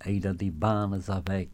Ada de Barnes avec.